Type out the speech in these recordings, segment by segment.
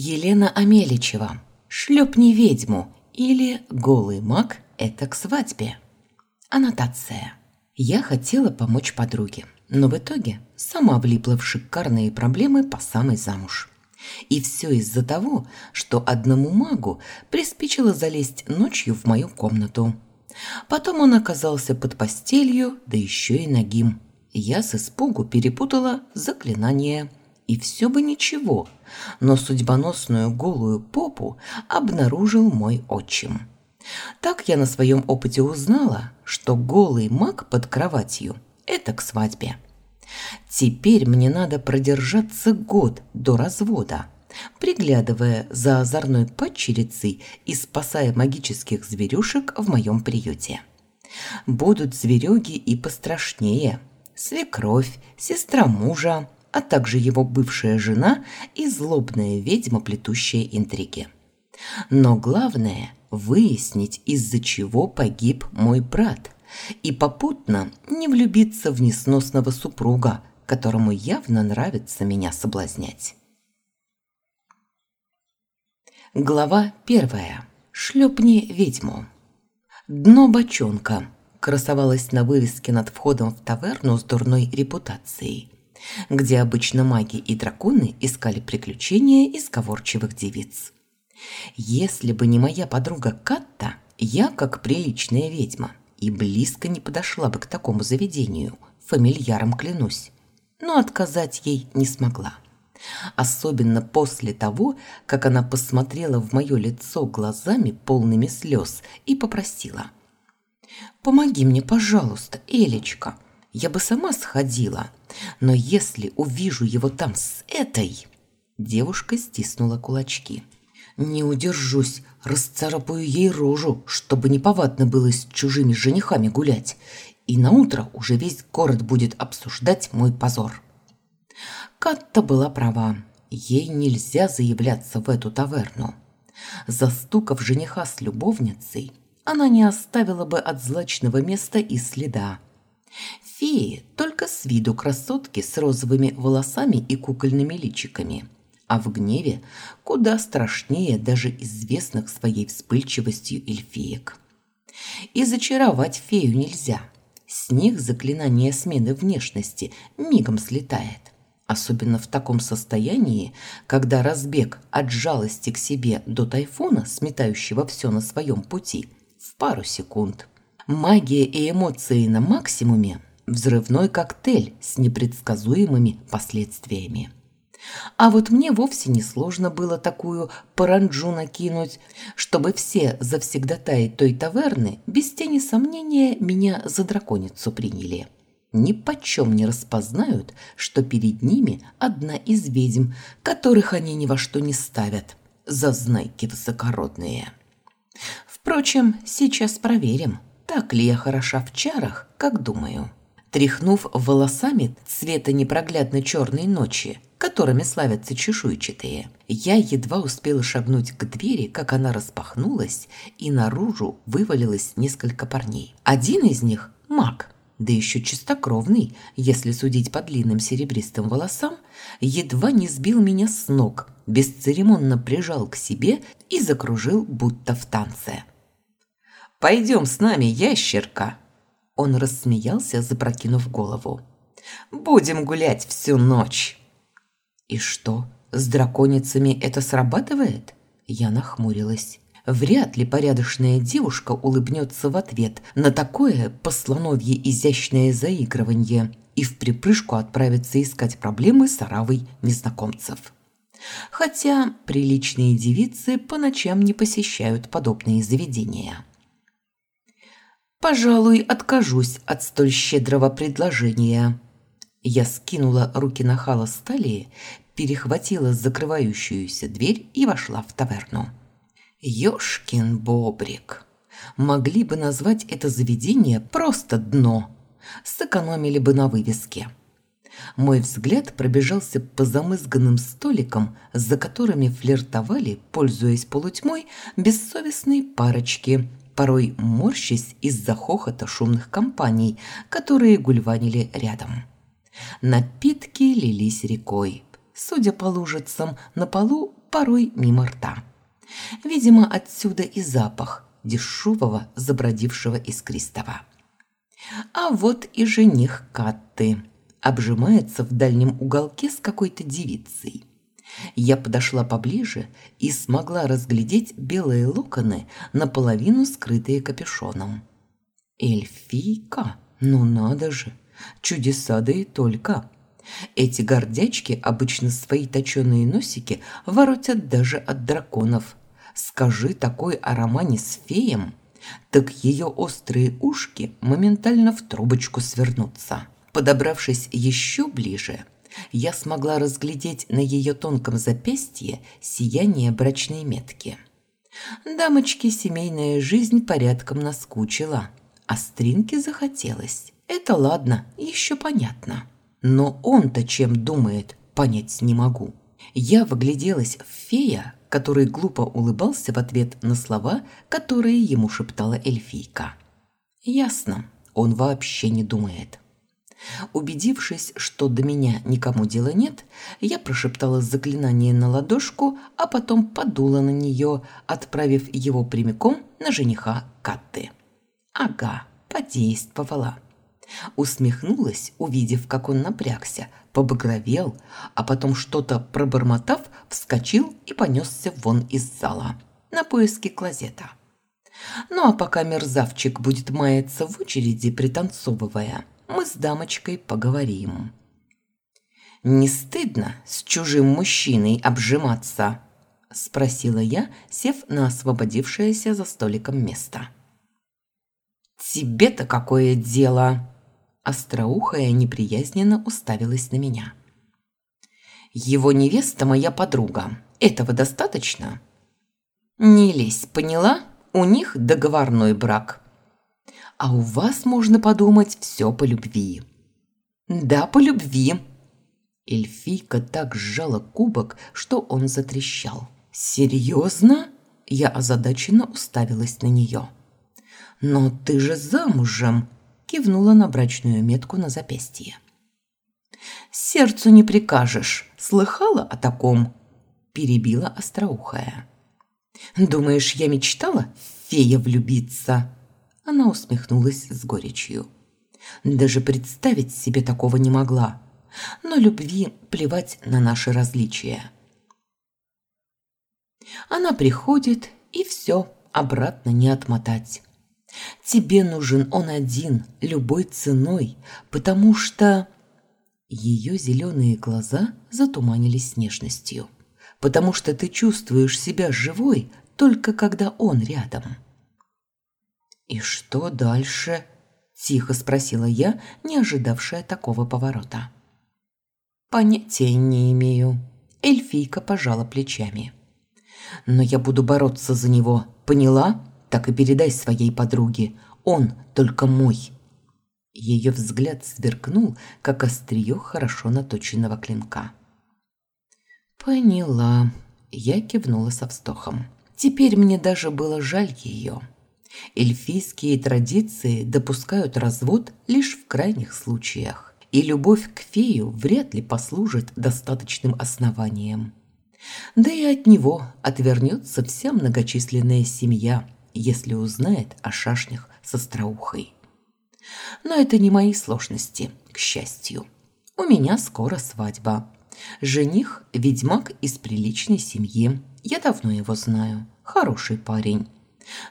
Елена Амеличева. «Шлепни ведьму» или «Голый маг – это к свадьбе». Аннотация. Я хотела помочь подруге, но в итоге сама влипла в шикарные проблемы по самой замуж. И все из-за того, что одному магу приспичило залезть ночью в мою комнату. Потом он оказался под постелью, да еще и нагим. Я с испугу перепутала заклинание – и все бы ничего, но судьбоносную голую попу обнаружил мой отчим. Так я на своем опыте узнала, что голый маг под кроватью – это к свадьбе. Теперь мне надо продержаться год до развода, приглядывая за озорной падчерицей и спасая магических зверюшек в моем приюте. Будут зверюги и пострашнее – свекровь, сестра мужа – а также его бывшая жена и злобная ведьма, плетущая интриги. Но главное – выяснить, из-за чего погиб мой брат, и попутно не влюбиться в несносного супруга, которому явно нравится меня соблазнять. Глава первая. Шлепни ведьму. Дно бочонка красовалось на вывеске над входом в таверну с дурной репутацией – где обычно маги и драконы искали приключения из сговорчивых девиц. Если бы не моя подруга Катта, я, как приличная ведьма, и близко не подошла бы к такому заведению, фамильяром клянусь, но отказать ей не смогла. Особенно после того, как она посмотрела в мое лицо глазами полными слез и попросила. «Помоги мне, пожалуйста, Элечка, я бы сама сходила, но если увижу его там с этой...» Девушка стиснула кулачки. «Не удержусь, расцарапаю ей рожу, чтобы неповадно было с чужими женихами гулять, и на утро уже весь город будет обсуждать мой позор». Катта была права, ей нельзя заявляться в эту таверну. Застукав жениха с любовницей, она не оставила бы от злачного места и следа. Феи только с виду красотки с розовыми волосами и кукольными личиками, а в гневе куда страшнее даже известных своей вспыльчивостью эльфиек. И зачаровать фею нельзя. С них заклинание смены внешности мигом слетает. Особенно в таком состоянии, когда разбег от жалости к себе до тайфуна, сметающего все на своем пути, в пару секунд. Магия и эмоции на максимуме взрывной коктейль с непредсказуемыми последствиями. А вот мне вовсе не сложно было такую паранджу накинуть, чтобы все завсегдатаи той таверны без тени сомнения меня за драконицу приняли. Ни почем не распознают, что перед ними одна из ведьм, которых они ни во что не ставят, зазнайки высокородные. Впрочем, сейчас проверим, так ли я хороша в чарах, как думаю тряхнув волосами цвета непроглядной черной ночи, которыми славятся чешуйчатые. Я едва успела шагнуть к двери, как она распахнулась, и наружу вывалилось несколько парней. Один из них – маг, да еще чистокровный, если судить по длинным серебристым волосам, едва не сбил меня с ног, бесцеремонно прижал к себе и закружил, будто в танце. «Пойдем с нами, ящерка!» Он рассмеялся, запрокинув голову. «Будем гулять всю ночь!» «И что, с драконицами это срабатывает?» Я нахмурилась. Вряд ли порядочная девушка улыбнется в ответ на такое послоновье изящное заигрывание и в припрыжку отправится искать проблемы с оравой незнакомцев. Хотя приличные девицы по ночам не посещают подобные заведения. Пожалуй, откажусь от столь щедрого предложения. Я скинула руки на хала стали, перехватила закрывающуюся дверь и вошла в таверну. Ёшкин бобрик. Могли бы назвать это заведение просто дно. Сэкономили бы на вывеске. Мой взгляд пробежался по замызганным столикам, за которыми флиртовали, пользуясь полутьмой, бессовестные парочки – порой морщась из-за хохота шумных компаний, которые гульванили рядом. Напитки лились рекой. Судя по лужицам, на полу порой мимо рта. Видимо, отсюда и запах дешевого, забродившего искристого. А вот и жених Катты обжимается в дальнем уголке с какой-то девицей. Я подошла поближе и смогла разглядеть белые локоны, наполовину скрытые капюшоном. Эльфийка? Ну надо же! Чудеса да и только! Эти гордячки обычно свои точеные носики воротят даже от драконов. Скажи такой о романе с феем, так ее острые ушки моментально в трубочку свернутся. Подобравшись еще ближе, я смогла разглядеть на ее тонком запястье сияние брачной метки. Дамочке семейная жизнь порядком наскучила, а стринки захотелось. Это ладно, еще понятно. Но он-то чем думает, понять не могу. Я выгляделась в фея, который глупо улыбался в ответ на слова, которые ему шептала эльфийка. Ясно, он вообще не думает. Убедившись, что до меня никому дела нет, я прошептала заклинание на ладошку, а потом подула на нее, отправив его прямиком на жениха Катты. Ага, подействовала. Усмехнулась, увидев, как он напрягся, побагровел, а потом что-то пробормотав, вскочил и понесся вон из зала на поиски клозета. Ну а пока мерзавчик будет маяться в очереди, пританцовывая, мы с дамочкой поговорим. «Не стыдно с чужим мужчиной обжиматься?» – спросила я, сев на освободившееся за столиком место. «Тебе-то какое дело?» Остроухая неприязненно уставилась на меня. «Его невеста моя подруга. Этого достаточно?» «Не лезь, поняла? У них договорной брак. А у вас, можно подумать, все по любви». «Да, по любви». Эльфийка так сжала кубок, что он затрещал. «Серьезно?» Я озадаченно уставилась на нее. «Но ты же замужем!» кивнула на брачную метку на запястье. «Сердцу не прикажешь. Слыхала о таком?» перебила остроухая. «Думаешь, я мечтала фея влюбиться?» Она усмехнулась с горечью. «Даже представить себе такого не могла. Но любви плевать на наши различия». Она приходит, и все, обратно не отмотать. Тебе нужен он один, любой ценой, потому что...» Ее зеленые глаза затуманились нежностью. «Потому что ты чувствуешь себя живой, только когда он рядом». «И что дальше?» – тихо спросила я, не ожидавшая такого поворота. «Понятия не имею». Эльфийка пожала плечами. «Но я буду бороться за него, поняла?» так и передай своей подруге. Он только мой». Ее взгляд сверкнул, как острие хорошо наточенного клинка. «Поняла», – я кивнула со вздохом. «Теперь мне даже было жаль ее. Эльфийские традиции допускают развод лишь в крайних случаях, и любовь к фею вряд ли послужит достаточным основанием. Да и от него отвернется вся многочисленная семья – если узнает о шашнях с остроухой. Но это не мои сложности, к счастью. У меня скоро свадьба. Жених – ведьмак из приличной семьи. Я давно его знаю. Хороший парень.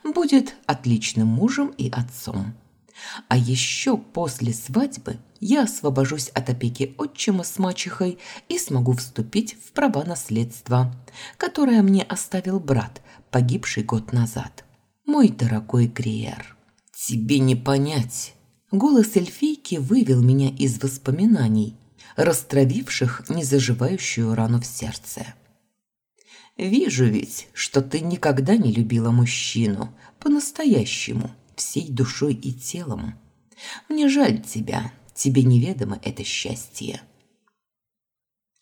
Будет отличным мужем и отцом. А еще после свадьбы я освобожусь от опеки отчима с мачехой и смогу вступить в права наследства, которое мне оставил брат, погибший год назад мой дорогой Гриер. Тебе не понять. Голос эльфийки вывел меня из воспоминаний, растравивших незаживающую рану в сердце. Вижу ведь, что ты никогда не любила мужчину по-настоящему, всей душой и телом. Мне жаль тебя, тебе неведомо это счастье.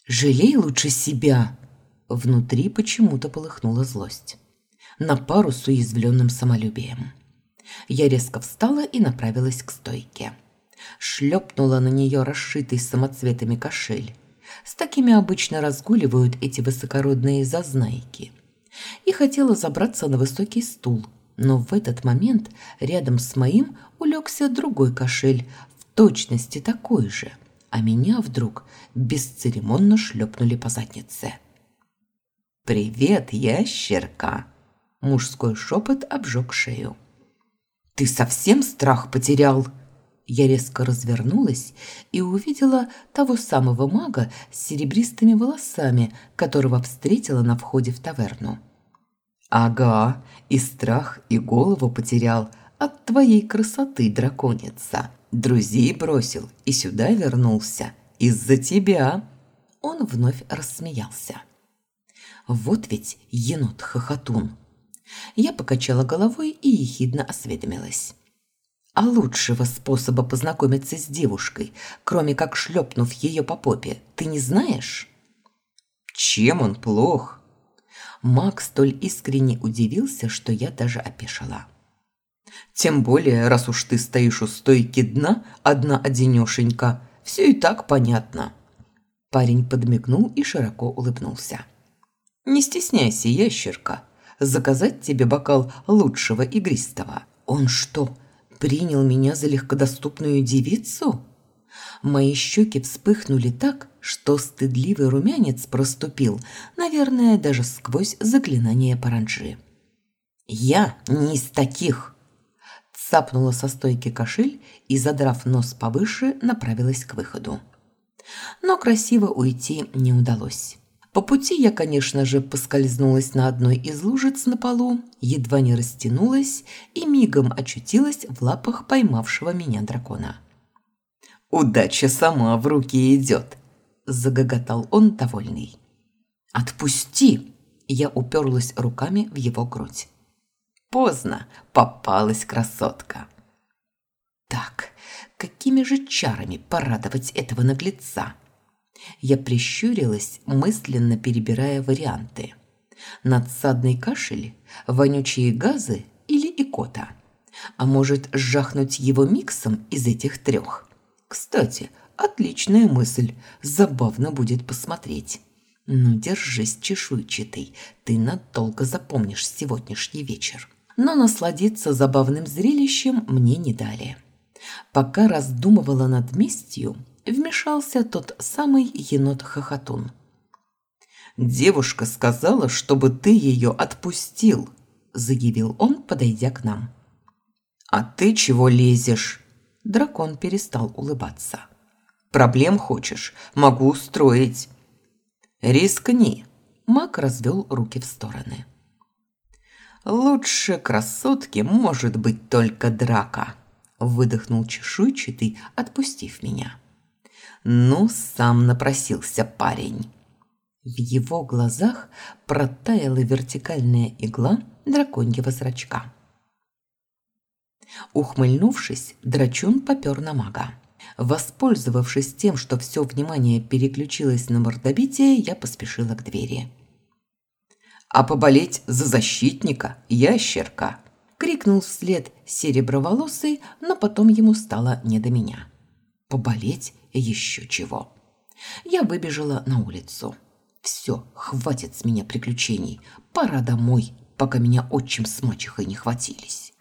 Жалей лучше себя. Внутри почему-то полыхнула злость на пару с уязвленным самолюбием. Я резко встала и направилась к стойке. Шлепнула на нее расшитый самоцветами кошель. С такими обычно разгуливают эти высокородные зазнайки. И хотела забраться на высокий стул, но в этот момент рядом с моим улегся другой кошель, в точности такой же, а меня вдруг бесцеремонно шлепнули по заднице. «Привет, ящерка!» Мужской шепот обжег шею. «Ты совсем страх потерял?» Я резко развернулась и увидела того самого мага с серебристыми волосами, которого встретила на входе в таверну. «Ага, и страх, и голову потерял от твоей красоты, драконица. Друзей бросил и сюда вернулся. Из-за тебя!» Он вновь рассмеялся. «Вот ведь енот-хохотун!» Я покачала головой и ехидно осведомилась. А лучшего способа познакомиться с девушкой, кроме как шлепнув ее по попе, ты не знаешь? Чем он плох? Мак столь искренне удивился, что я даже опешила. Тем более, раз уж ты стоишь у стойки дна, одна-одинешенька, все и так понятно. Парень подмигнул и широко улыбнулся. Не стесняйся, ящерка. Заказать тебе бокал лучшего игристого. Он что, принял меня за легкодоступную девицу? Мои щеки вспыхнули так, что стыдливый румянец проступил, наверное, даже сквозь заклинание паранджи. «Я не из таких!» Цапнула со стойки кошель и, задрав нос повыше, направилась к выходу. Но красиво уйти не удалось. По пути я, конечно же, поскользнулась на одной из лужиц на полу, едва не растянулась и мигом очутилась в лапах поймавшего меня дракона. «Удача сама в руки идет!» – загоготал он довольный. «Отпусти!» – я уперлась руками в его грудь. «Поздно, попалась красотка!» «Так, какими же чарами порадовать этого наглеца?» Я прищурилась, мысленно перебирая варианты. Надсадный кашель, вонючие газы или икота. А может, сжахнуть его миксом из этих трех? Кстати, отличная мысль, забавно будет посмотреть. Ну, держись, чешуйчатый, ты надолго запомнишь сегодняшний вечер. Но насладиться забавным зрелищем мне не дали. Пока раздумывала над местью, вмешался тот самый енот-хохотун. «Девушка сказала, чтобы ты ее отпустил», – заявил он, подойдя к нам. «А ты чего лезешь?» Дракон перестал улыбаться. «Проблем хочешь? Могу устроить». «Рискни», – маг развел руки в стороны. «Лучше красотки может быть только драка», – выдохнул чешуйчатый, отпустив меня. Ну, сам напросился парень. В его глазах протаяла вертикальная игла драконьего зрачка. Ухмыльнувшись, драчун попер на мага. Воспользовавшись тем, что все внимание переключилось на мордобитие, я поспешила к двери. «А поболеть за защитника, ящерка!» – крикнул вслед сереброволосый, но потом ему стало не до меня. «Поболеть еще чего. Я выбежала на улицу. Все, хватит с меня приключений. Пора домой, пока меня отчим с мачехой не хватились.